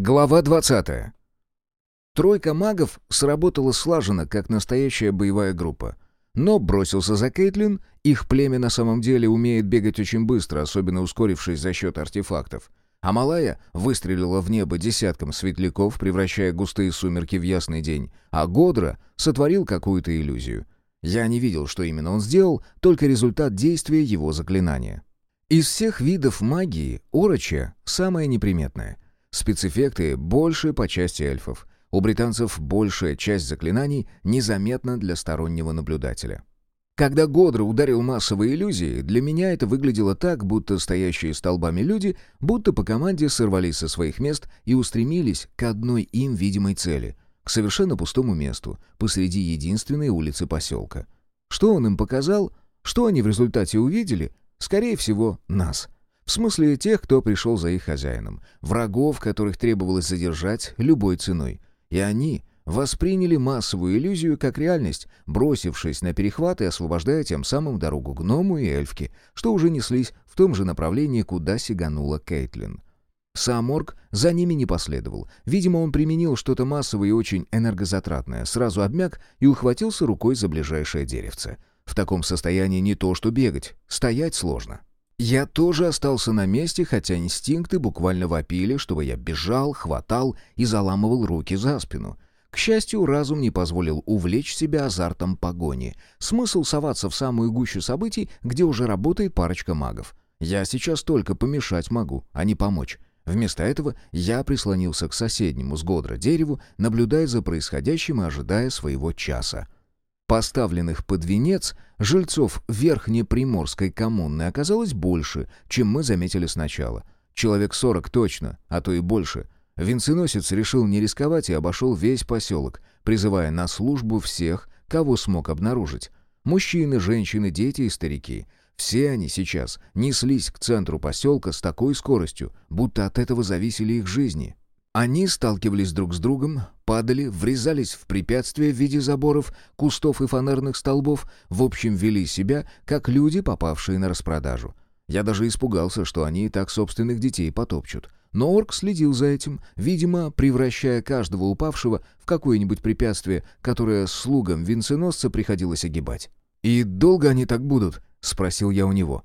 Глава 20. Тройка магов сработала слаженно, как настоящая боевая группа. Но бросился за Кейтлин, их племя на самом деле умеет бегать очень быстро, особенно ускорившись за счет артефактов. А Малая выстрелила в небо десятком светляков, превращая густые сумерки в ясный день, а Годра сотворил какую-то иллюзию. Я не видел, что именно он сделал, только результат действия его заклинания. Из всех видов магии Ороча самая неприметная. Спецэффекты больше по части эльфов. У британцев большая часть заклинаний незаметна для стороннего наблюдателя. Когда Годро ударил массовые иллюзии, для меня это выглядело так, будто стоящие столбами люди, будто по команде сорвались со своих мест и устремились к одной им видимой цели — к совершенно пустому месту, посреди единственной улицы поселка. Что он им показал? Что они в результате увидели? Скорее всего, нас. В смысле тех, кто пришел за их хозяином. Врагов, которых требовалось задержать любой ценой. И они восприняли массовую иллюзию как реальность, бросившись на перехват и освобождая тем самым дорогу гному и эльфке, что уже неслись в том же направлении, куда сиганула Кейтлин. Сам орк за ними не последовал. Видимо, он применил что-то массовое и очень энергозатратное, сразу обмяк и ухватился рукой за ближайшее деревце. В таком состоянии не то что бегать, стоять сложно. Я тоже остался на месте, хотя инстинкты буквально вопили, чтобы я бежал, хватал и заламывал руки за спину. К счастью, разум не позволил увлечь себя азартом погони. Смысл соваться в самую гущу событий, где уже работает парочка магов. Я сейчас только помешать могу, а не помочь. Вместо этого я прислонился к соседнему с Годра дереву, наблюдая за происходящим и ожидая своего часа. Поставленных под венец жильцов Верхнеприморской коммуны оказалось больше, чем мы заметили сначала. Человек сорок точно, а то и больше. Венценосец решил не рисковать и обошел весь поселок, призывая на службу всех, кого смог обнаружить. Мужчины, женщины, дети и старики — все они сейчас неслись к центру поселка с такой скоростью, будто от этого зависели их жизни. Они сталкивались друг с другом, падали, врезались в препятствия в виде заборов, кустов и фонарных столбов, в общем вели себя, как люди, попавшие на распродажу. Я даже испугался, что они и так собственных детей потопчут. Но орк следил за этим, видимо, превращая каждого упавшего в какое-нибудь препятствие, которое слугам венценосца приходилось огибать. «И долго они так будут?» — спросил я у него.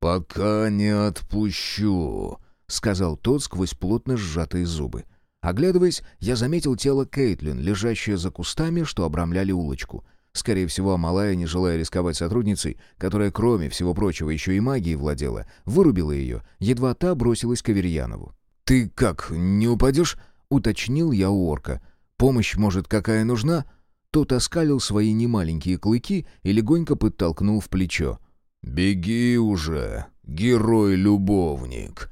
«Пока не отпущу», — сказал тот сквозь плотно сжатые зубы. Оглядываясь, я заметил тело Кейтлин, лежащее за кустами, что обрамляли улочку. Скорее всего, Амалая, не желая рисковать сотрудницей, которая, кроме всего прочего, еще и магией владела, вырубила ее, едва та бросилась к Аверьянову. «Ты как, не упадешь?» — уточнил я у орка. «Помощь, может, какая нужна?» Тот оскалил свои немаленькие клыки и легонько подтолкнул в плечо. «Беги уже, герой-любовник!»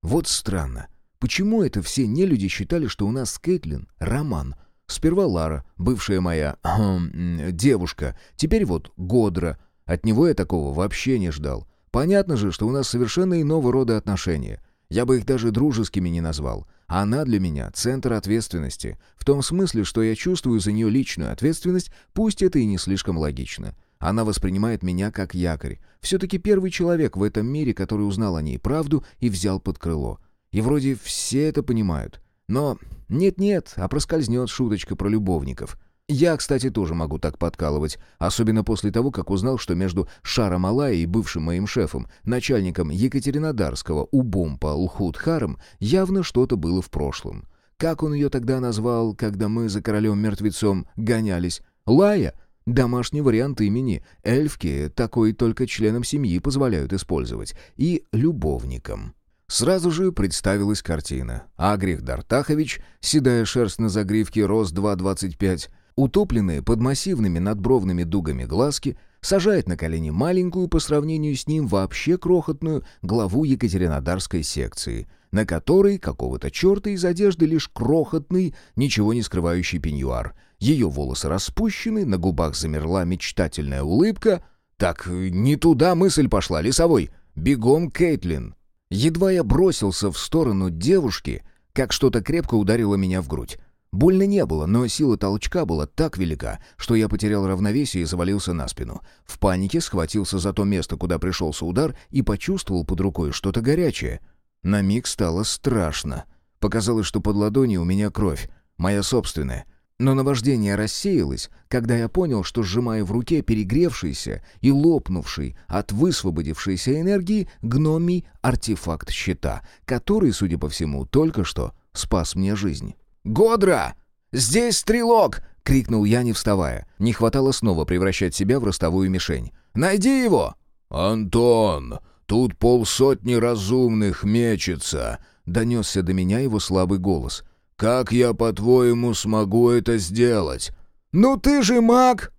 Вот странно. Почему это все нелюди считали, что у нас с Кейтлин роман? Сперва Лара, бывшая моя э, девушка, теперь вот Годра. От него я такого вообще не ждал. Понятно же, что у нас совершенно иного рода отношения. Я бы их даже дружескими не назвал. Она для меня — центр ответственности. В том смысле, что я чувствую за нее личную ответственность, пусть это и не слишком логично. Она воспринимает меня как якорь. Все-таки первый человек в этом мире, который узнал о ней правду и взял под крыло. И вроде все это понимают. Но нет-нет, а проскользнет шуточка про любовников. Я, кстати, тоже могу так подкалывать, особенно после того, как узнал, что между Шаром Алай и бывшим моим шефом, начальником Екатеринодарского УБОМПа Лхудхаром, явно что-то было в прошлом. Как он ее тогда назвал, когда мы за королем-мертвецом гонялись? Лая? Домашний вариант имени. Эльфки такой только членам семьи позволяют использовать. И любовникам. Сразу же представилась картина. Агрих Дартахович, седая шерсть на загривке, рост 2,25, утопленные под массивными надбровными дугами глазки, сажает на колени маленькую по сравнению с ним вообще крохотную главу Екатеринодарской секции, на которой какого-то черта из одежды лишь крохотный, ничего не скрывающий пеньюар — ее волосы распущены, на губах замерла мечтательная улыбка. Так, не туда мысль пошла, лесовой. Бегом, Кейтлин. Едва я бросился в сторону девушки, как что-то крепко ударило меня в грудь. Больно не было, но сила толчка была так велика, что я потерял равновесие и завалился на спину. В панике схватился за то место, куда пришелся удар, и почувствовал под рукой что-то горячее. На миг стало страшно. Показалось, что под ладонью у меня кровь, моя собственная. Но наваждение рассеялось, когда я понял, что сжимаю в руке перегревшийся и лопнувший от высвободившейся энергии гномий артефакт щита, который, судя по всему, только что спас мне жизнь. «Годра! Здесь стрелок!» — крикнул я, не вставая. Не хватало снова превращать себя в ростовую мишень. «Найди его!» «Антон, тут полсотни разумных мечется!» — донесся до меня его слабый голос. «Как я, по-твоему, смогу это сделать?» «Ну ты же маг!»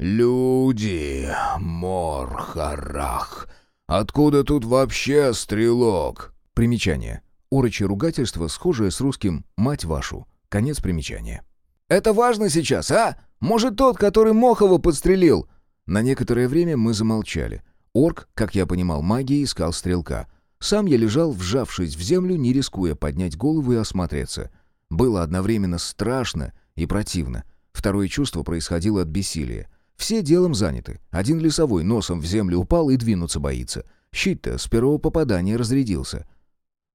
«Люди, морхарах! Откуда тут вообще стрелок?» Примечание. Урочи ругательство, схожее с русским «мать вашу». Конец примечания. «Это важно сейчас, а? Может, тот, который Мохова подстрелил?» На некоторое время мы замолчали. Орк, как я понимал, магией искал стрелка. Сам я лежал, вжавшись в землю, не рискуя поднять голову и осмотреться. Было одновременно страшно и противно. Второе чувство происходило от бессилия. Все делом заняты. Один лесовой носом в землю упал и двинуться боится. Щит-то с первого попадания разрядился.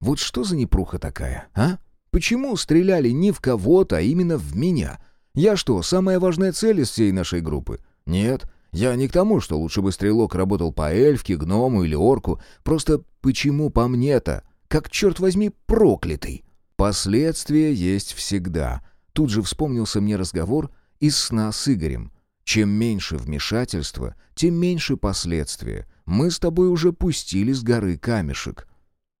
Вот что за непруха такая, а? Почему стреляли не в кого-то, а именно в меня? Я что, самая важная цель из всей нашей группы? Нет, я не к тому, что лучше бы стрелок работал по эльфке, гному или орку. Просто почему по мне-то? Как, черт возьми, проклятый. Последствия есть всегда. Тут же вспомнился мне разговор из сна с Игорем. Чем меньше вмешательства, тем меньше последствия. Мы с тобой уже пустили с горы камешек.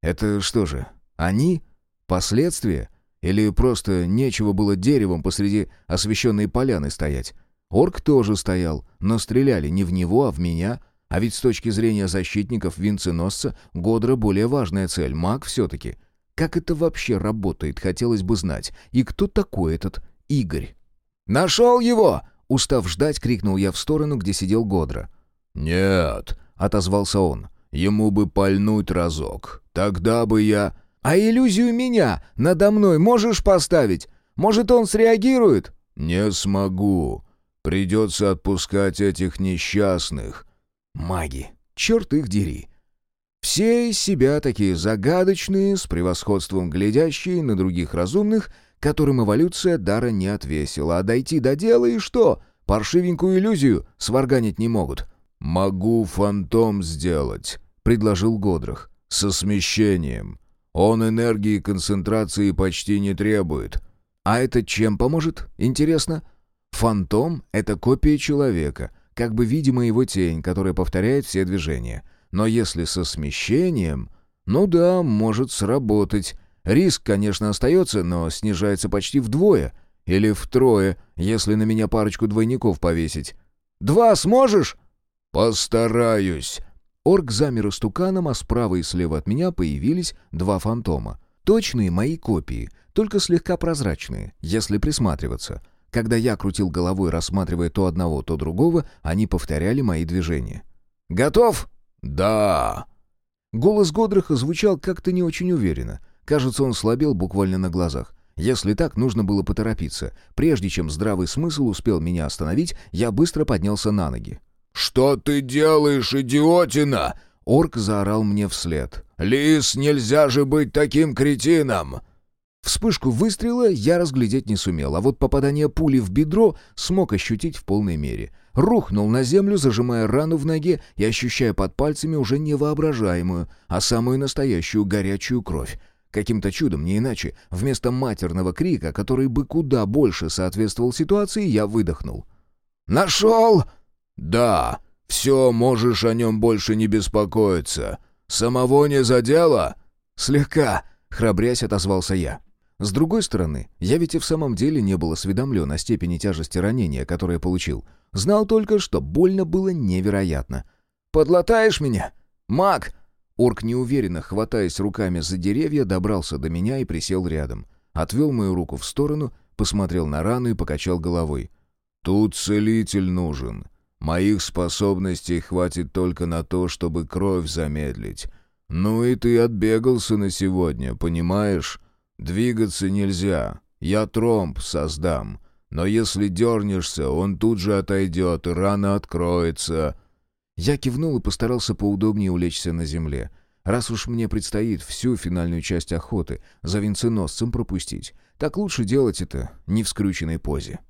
Это что же, они? Последствия? Или просто нечего было деревом посреди освещенной поляны стоять? Орк тоже стоял, но стреляли не в него, а в меня. А ведь с точки зрения защитников венценосца Годра более важная цель, маг все-таки. Как это вообще работает, хотелось бы знать. И кто такой этот Игорь? «Нашел его!» — устав ждать, крикнул я в сторону, где сидел Годра. «Нет», — отозвался он, — «ему бы пальнуть разок. Тогда бы я...» «А иллюзию меня надо мной можешь поставить? Может, он среагирует?» «Не смогу. Придется отпускать этих несчастных». «Маги. Черт их дери. Все из себя такие загадочные, с превосходством глядящие на других разумных, которым эволюция дара не отвесила, а дойти до дела и что? Паршивенькую иллюзию сварганить не могут. «Могу фантом сделать», — предложил Годрах, — «со смещением. Он энергии концентрации почти не требует». «А это чем поможет? Интересно?» «Фантом — это копия человека, как бы видимо его тень, которая повторяет все движения». Но если со смещением... Ну да, может сработать. Риск, конечно, остается, но снижается почти вдвое. Или втрое, если на меня парочку двойников повесить. «Два сможешь?» «Постараюсь». Орк замер истуканом, а справа и слева от меня появились два фантома. Точные мои копии, только слегка прозрачные, если присматриваться. Когда я крутил головой, рассматривая то одного, то другого, они повторяли мои движения. «Готов?» «Да!» Голос Годраха звучал как-то не очень уверенно. Кажется, он слабел буквально на глазах. Если так, нужно было поторопиться. Прежде чем здравый смысл успел меня остановить, я быстро поднялся на ноги. «Что ты делаешь, идиотина?» Орк заорал мне вслед. «Лис, нельзя же быть таким кретином!» Вспышку выстрела я разглядеть не сумел, а вот попадание пули в бедро смог ощутить в полной мере. Рухнул на землю, зажимая рану в ноге и ощущая под пальцами уже невоображаемую, а самую настоящую горячую кровь. Каким-то чудом, не иначе, вместо матерного крика, который бы куда больше соответствовал ситуации, я выдохнул. «Нашел!» «Да, все, можешь о нем больше не беспокоиться. Самого не задело?» «Слегка», — храбрясь отозвался я. С другой стороны, я ведь и в самом деле не был осведомлен о степени тяжести ранения, которое получил. Знал только, что больно было невероятно. «Подлатаешь меня? Маг!» Орк неуверенно, хватаясь руками за деревья, добрался до меня и присел рядом. Отвел мою руку в сторону, посмотрел на рану и покачал головой. «Тут целитель нужен. Моих способностей хватит только на то, чтобы кровь замедлить. Ну и ты отбегался на сегодня, понимаешь?» Двигаться нельзя. Я тромб создам. Но если дернешься, он тут же отойдет, и рана откроется». Я кивнул и постарался поудобнее улечься на земле. Раз уж мне предстоит всю финальную часть охоты за венценосцем пропустить, так лучше делать это не в скрюченной позе.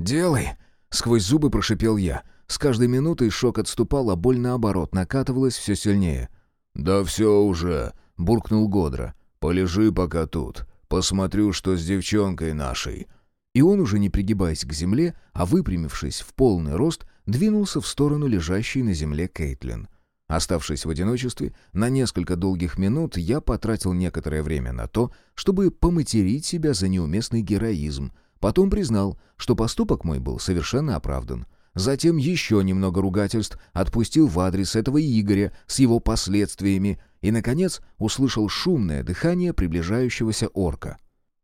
«Делай!» — сквозь зубы прошипел я. С каждой минутой шок отступал, а боль наоборот накатывалась все сильнее. «Да все уже!» — буркнул Годра. «Полежи пока тут. Посмотрю, что с девчонкой нашей». И он, уже не пригибаясь к земле, а выпрямившись в полный рост, двинулся в сторону лежащей на земле Кейтлин. Оставшись в одиночестве, на несколько долгих минут я потратил некоторое время на то, чтобы поматерить себя за неуместный героизм. Потом признал, что поступок мой был совершенно оправдан. Затем еще немного ругательств отпустил в адрес этого Игоря с его последствиями и, наконец, услышал шумное дыхание приближающегося орка.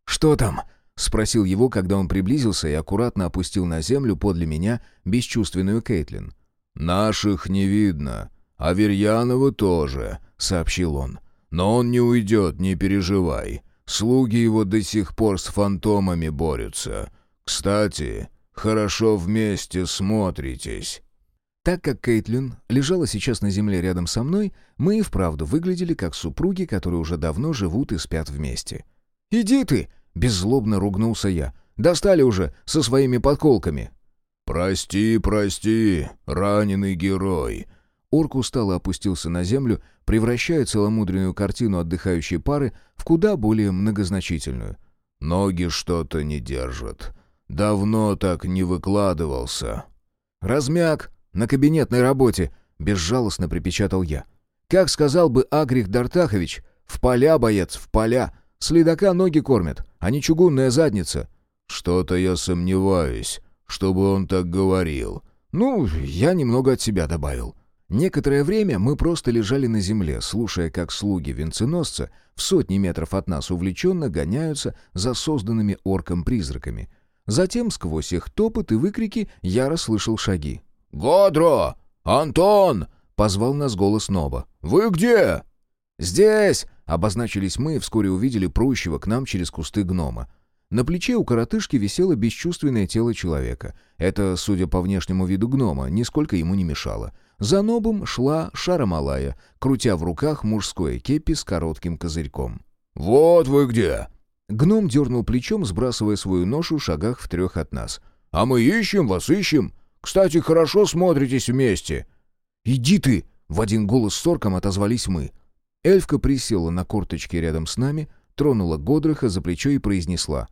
«Что там?» — спросил его, когда он приблизился и аккуратно опустил на землю подле меня бесчувственную Кейтлин. «Наших не видно», «Аверьянова тоже», — сообщил он. «Но он не уйдет, не переживай. Слуги его до сих пор с фантомами борются. Кстати, хорошо вместе смотритесь». Так как Кейтлин лежала сейчас на земле рядом со мной, мы и вправду выглядели как супруги, которые уже давно живут и спят вместе. «Иди ты!» — беззлобно ругнулся я. «Достали уже со своими подколками!» «Прости, прости, раненый герой!» Орк устало опустился на землю, превращая целомудренную картину отдыхающей пары в куда более многозначительную. «Ноги что-то не держат. Давно так не выкладывался». «Размяк! На кабинетной работе!» — безжалостно припечатал я. «Как сказал бы Агрих Дартахович, в поля, боец, в поля! Следака ноги кормят, а не чугунная задница!» «Что-то я сомневаюсь, чтобы он так говорил». «Ну, я немного от себя добавил». Некоторое время мы просто лежали на земле, слушая, как слуги венценосца в сотни метров от нас увлеченно гоняются за созданными орком призраками. Затем, сквозь их топот и выкрики, я расслышал шаги. «Годро! Антон!» — позвал нас голос Ноба. «Вы где?» «Здесь!» — обозначились мы и вскоре увидели прущего к нам через кусты гнома. На плече у коротышки висело бесчувственное тело человека. Это, судя по внешнему виду гнома, нисколько ему не мешало. За нобом шла Шарамалая, крутя в руках мужское кепи с коротким козырьком. «Вот вы где!» Гном дернул плечом, сбрасывая свою ношу в шагах в трех от нас. «А мы ищем вас, ищем! Кстати, хорошо смотритесь вместе!» «Иди ты!» — в один голос с орком отозвались мы. Эльфка присела на корточки рядом с нами, тронула Годраха за плечо и произнесла.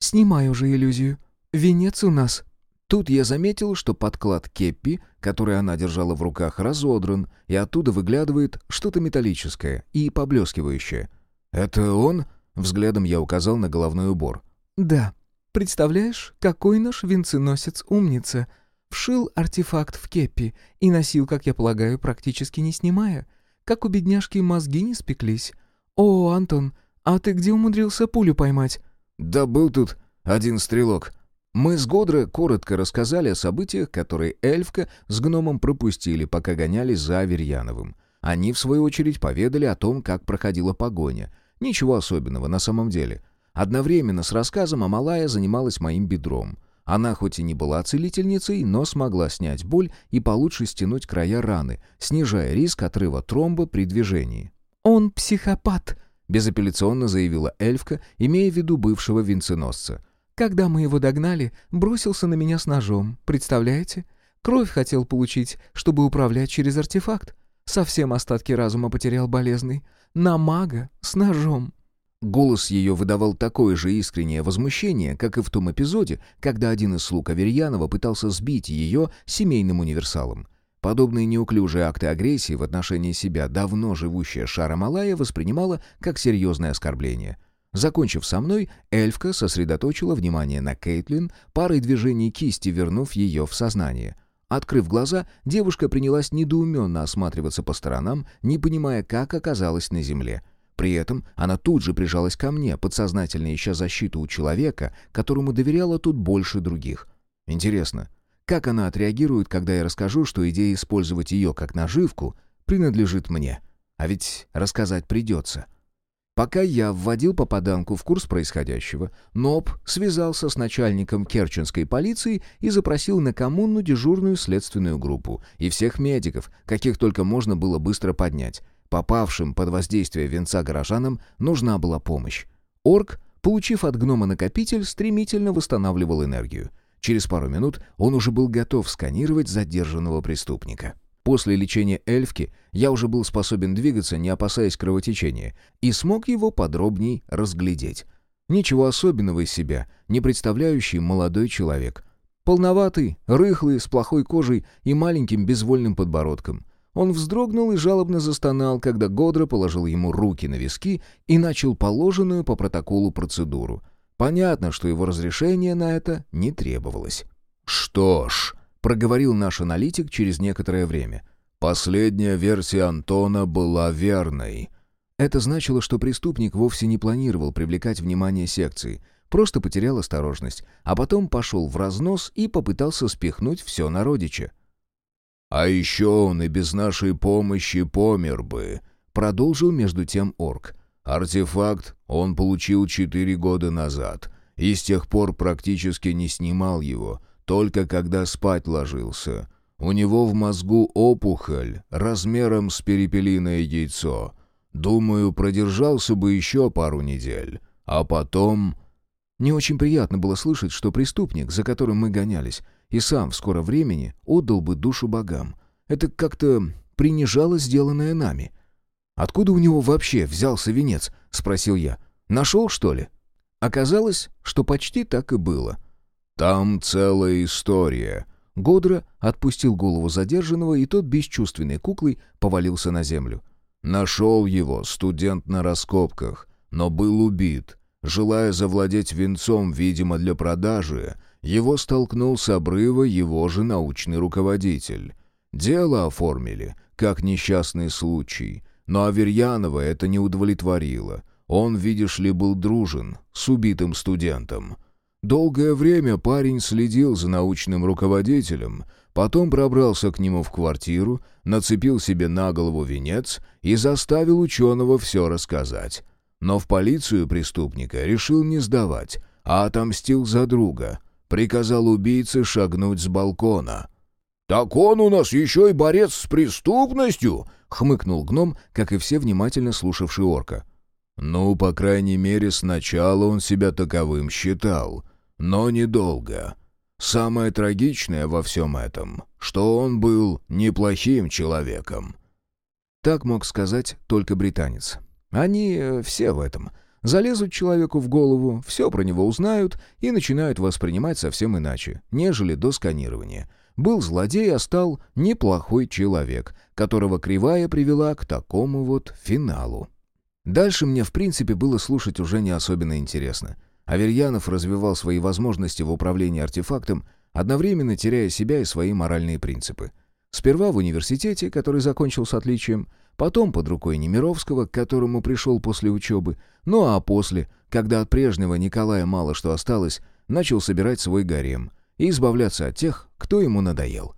«Снимай уже иллюзию. Венец у нас». Тут я заметил, что подклад кеппи, который она держала в руках, разодран, и оттуда выглядывает что-то металлическое и поблескивающее. «Это он?» — взглядом я указал на головной убор. «Да. Представляешь, какой наш венценосец умница. Вшил артефакт в кеппи и носил, как я полагаю, практически не снимая. Как у бедняжки мозги не спеклись. О, Антон, а ты где умудрился пулю поймать?» «Да был тут один стрелок», мы с Годро коротко рассказали о событиях, которые эльфка с гномом пропустили, пока гонялись за Аверьяновым. Они, в свою очередь, поведали о том, как проходила погоня. Ничего особенного на самом деле. Одновременно с рассказом Амалая занималась моим бедром. Она хоть и не была целительницей, но смогла снять боль и получше стянуть края раны, снижая риск отрыва тромба при движении. «Он психопат», — безапелляционно заявила эльфка, имея в виду бывшего венценосца. Когда мы его догнали, бросился на меня с ножом, представляете? Кровь хотел получить, чтобы управлять через артефакт. Совсем остатки разума потерял болезный. На мага с ножом. Голос ее выдавал такое же искреннее возмущение, как и в том эпизоде, когда один из слуг Аверьянова пытался сбить ее семейным универсалом. Подобные неуклюжие акты агрессии в отношении себя давно живущая Шара Малая воспринимала как серьезное оскорбление. Закончив со мной, эльфка сосредоточила внимание на Кейтлин, парой движений кисти вернув ее в сознание. Открыв глаза, девушка принялась недоуменно осматриваться по сторонам, не понимая, как оказалась на земле. При этом она тут же прижалась ко мне, подсознательно ища защиту у человека, которому доверяла тут больше других. Интересно, как она отреагирует, когда я расскажу, что идея использовать ее как наживку принадлежит мне? А ведь рассказать придется. — Пока я вводил попаданку в курс происходящего, НОП связался с начальником керченской полиции и запросил на коммуну дежурную следственную группу и всех медиков, каких только можно было быстро поднять. Попавшим под воздействие венца горожанам нужна была помощь. Орк, получив от гнома накопитель, стремительно восстанавливал энергию. Через пару минут он уже был готов сканировать задержанного преступника. После лечения эльфки я уже был способен двигаться, не опасаясь кровотечения, и смог его подробней разглядеть. Ничего особенного из себя, не представляющий молодой человек. Полноватый, рыхлый, с плохой кожей и маленьким безвольным подбородком. Он вздрогнул и жалобно застонал, когда Годро положил ему руки на виски и начал положенную по протоколу процедуру. Понятно, что его разрешение на это не требовалось. «Что ж», — проговорил наш аналитик через некоторое время, «последняя версия Антона была верной». Это значило, что преступник вовсе не планировал привлекать внимание секции — Просто потерял осторожность, а потом пошел в разнос и попытался спихнуть все на родича. «А еще он и без нашей помощи помер бы», — продолжил между тем орк. «Артефакт он получил четыре года назад, и с тех пор практически не снимал его, только когда спать ложился. У него в мозгу опухоль размером с перепелиное яйцо. Думаю, продержался бы еще пару недель, а потом...» Не очень приятно было слышать, что преступник, за которым мы гонялись, и сам в скором времени отдал бы душу богам. Это как-то принижало сделанное нами. «Откуда у него вообще взялся венец?» — спросил я. «Нашел, что ли?» Оказалось, что почти так и было. «Там целая история». Годра отпустил голову задержанного, и тот бесчувственной куклой повалился на землю. «Нашел его студент на раскопках, но был убит. Желая завладеть венцом, видимо, для продажи, его столкнул с обрыва его же научный руководитель. Дело оформили, как несчастный случай, но Аверьянова это не удовлетворило. Он, видишь ли, был дружен с убитым студентом. Долгое время парень следил за научным руководителем, потом пробрался к нему в квартиру, нацепил себе на голову венец и заставил ученого все рассказать. Но в полицию преступника решил не сдавать, а отомстил за друга. Приказал убийце шагнуть с балкона. «Так он у нас еще и борец с преступностью!» — хмыкнул гном, как и все внимательно слушавшие орка. «Ну, по крайней мере, сначала он себя таковым считал, но недолго. Самое трагичное во всем этом, что он был неплохим человеком». Так мог сказать только британец. Они э, все в этом. Залезут человеку в голову, все про него узнают и начинают воспринимать совсем иначе, нежели до сканирования. Был злодей, а стал неплохой человек, которого кривая привела к такому вот финалу. Дальше мне, в принципе, было слушать уже не особенно интересно. Аверьянов развивал свои возможности в управлении артефактом, одновременно теряя себя и свои моральные принципы. Сперва в университете, который закончил с отличием, потом под рукой Немировского, к которому пришел после учебы, ну а после, когда от прежнего Николая мало что осталось, начал собирать свой гарем и избавляться от тех, кто ему надоел.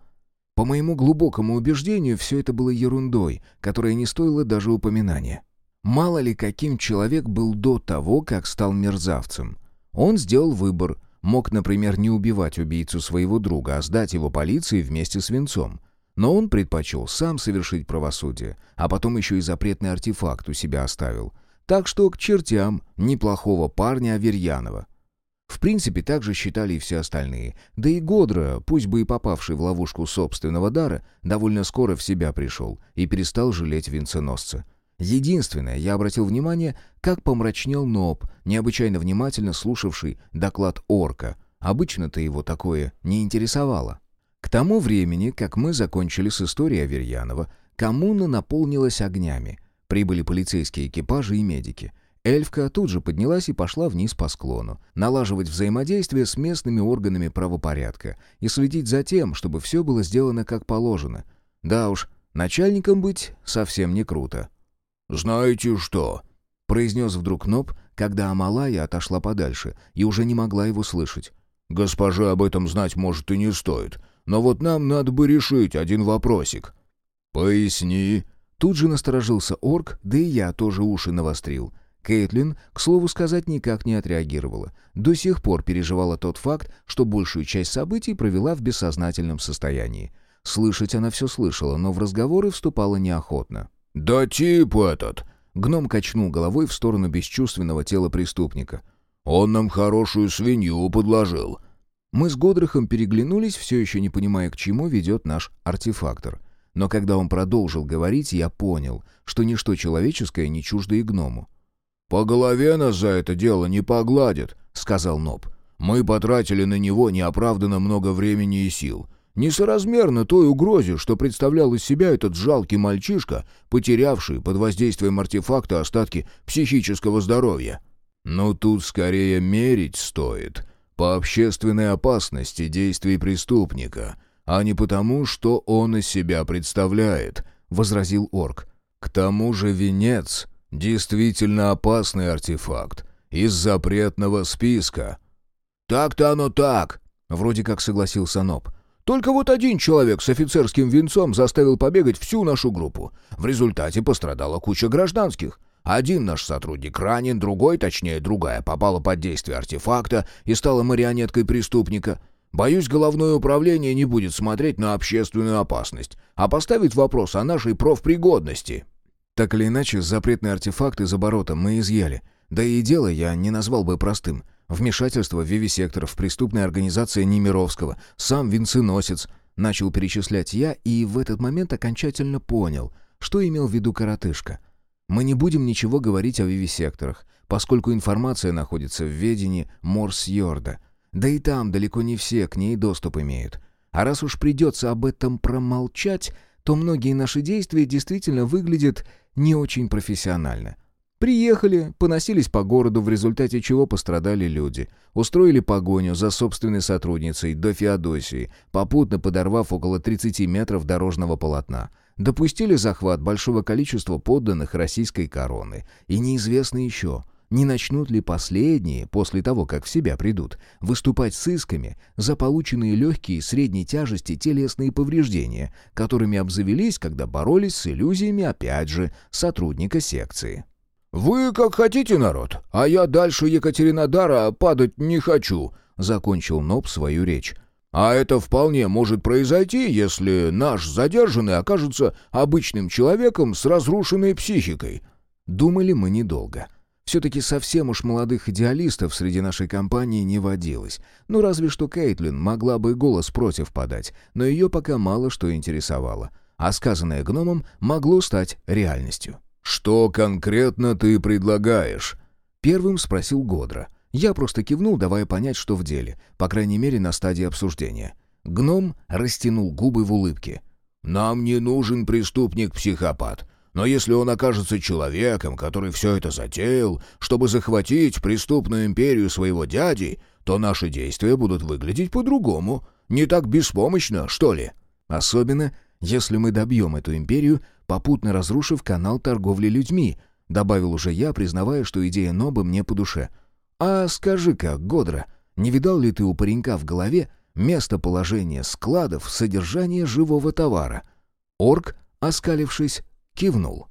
По моему глубокому убеждению, все это было ерундой, которая не стоила даже упоминания. Мало ли каким человек был до того, как стал мерзавцем. Он сделал выбор, мог, например, не убивать убийцу своего друга, а сдать его полиции вместе с венцом. Но он предпочел сам совершить правосудие, а потом еще и запретный артефакт у себя оставил. Так что к чертям неплохого парня Аверьянова. В принципе, так же считали и все остальные. Да и Годра, пусть бы и попавший в ловушку собственного дара, довольно скоро в себя пришел и перестал жалеть венценосца. Единственное, я обратил внимание, как помрачнел Ноб, необычайно внимательно слушавший доклад орка. Обычно-то его такое не интересовало. К тому времени, как мы закончили с историей Аверьянова, коммуна наполнилась огнями. Прибыли полицейские экипажи и медики. Эльфка тут же поднялась и пошла вниз по склону, налаживать взаимодействие с местными органами правопорядка и следить за тем, чтобы все было сделано как положено. Да уж, начальником быть совсем не круто. «Знаете что?» — произнес вдруг Ноб, когда Амалая отошла подальше и уже не могла его слышать. «Госпоже об этом знать, может, и не стоит. Но вот нам надо бы решить один вопросик». «Поясни». Тут же насторожился орк, да и я тоже уши навострил. Кейтлин, к слову сказать, никак не отреагировала. До сих пор переживала тот факт, что большую часть событий провела в бессознательном состоянии. Слышать она все слышала, но в разговоры вступала неохотно. «Да тип этот!» Гном качнул головой в сторону бесчувственного тела преступника. «Он нам хорошую свинью подложил». Мы с Годрахом переглянулись, все еще не понимая, к чему ведет наш артефактор. Но когда он продолжил говорить, я понял, что ничто человеческое не чуждо и гному. «По голове нас за это дело не погладят», — сказал Ноб. «Мы потратили на него неоправданно много времени и сил. Несоразмерно той угрозе, что представлял из себя этот жалкий мальчишка, потерявший под воздействием артефакта остатки психического здоровья. Но тут скорее мерить стоит по общественной опасности действий преступника, а не потому, что он из себя представляет», — возразил орк. «К тому же венец Действительно опасный артефакт. Из запретного списка. «Так-то оно так», — вроде как согласился Ноб. «Только вот один человек с офицерским венцом заставил побегать всю нашу группу. В результате пострадала куча гражданских. Один наш сотрудник ранен, другой, точнее другая, попала под действие артефакта и стала марионеткой преступника. Боюсь, головное управление не будет смотреть на общественную опасность, а поставит вопрос о нашей профпригодности». Так или иначе, запретный артефакт из оборота мы изъяли. Да и дело я не назвал бы простым. Вмешательство в вивисектор в преступная организация Немировского, сам венценосец. Начал перечислять я и в этот момент окончательно понял, что имел в виду коротышка. Мы не будем ничего говорить о вивисекторах, поскольку информация находится в ведении Морс-Йорда. Да и там далеко не все к ней доступ имеют. А раз уж придется об этом промолчать, то многие наши действия действительно выглядят не очень профессионально. Приехали, поносились по городу, в результате чего пострадали люди. Устроили погоню за собственной сотрудницей до Феодосии, попутно подорвав около 30 метров дорожного полотна. Допустили захват большого количества подданных российской короны. И неизвестно еще – не начнут ли последние, после того, как в себя придут, выступать с исками за полученные легкие и средней тяжести телесные повреждения, которыми обзавелись, когда боролись с иллюзиями, опять же, сотрудника секции. «Вы как хотите, народ, а я дальше Екатеринодара падать не хочу», — закончил Ноб свою речь. «А это вполне может произойти, если наш задержанный окажется обычным человеком с разрушенной психикой». Думали мы недолго — все-таки совсем уж молодых идеалистов среди нашей компании не водилось. Ну, разве что Кейтлин могла бы голос против подать, но ее пока мало что интересовало. А сказанное гномом могло стать реальностью. «Что конкретно ты предлагаешь?» Первым спросил Годра. Я просто кивнул, давая понять, что в деле, по крайней мере, на стадии обсуждения. Гном растянул губы в улыбке. «Нам не нужен преступник-психопат. Но если он окажется человеком, который все это затеял, чтобы захватить преступную империю своего дяди, то наши действия будут выглядеть по-другому. Не так беспомощно, что ли? Особенно, если мы добьем эту империю, попутно разрушив канал торговли людьми, добавил уже я, признавая, что идея Нобы мне по душе. А скажи-ка, Годра, не видал ли ты у паренька в голове местоположение складов содержания живого товара? Орк, оскалившись, кивнул.